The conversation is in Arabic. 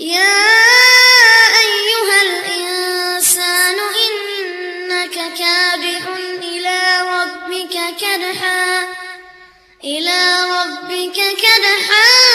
يا أيها الإنسان إنك كادح إلى ربك كدحا إلى ربك كدحا.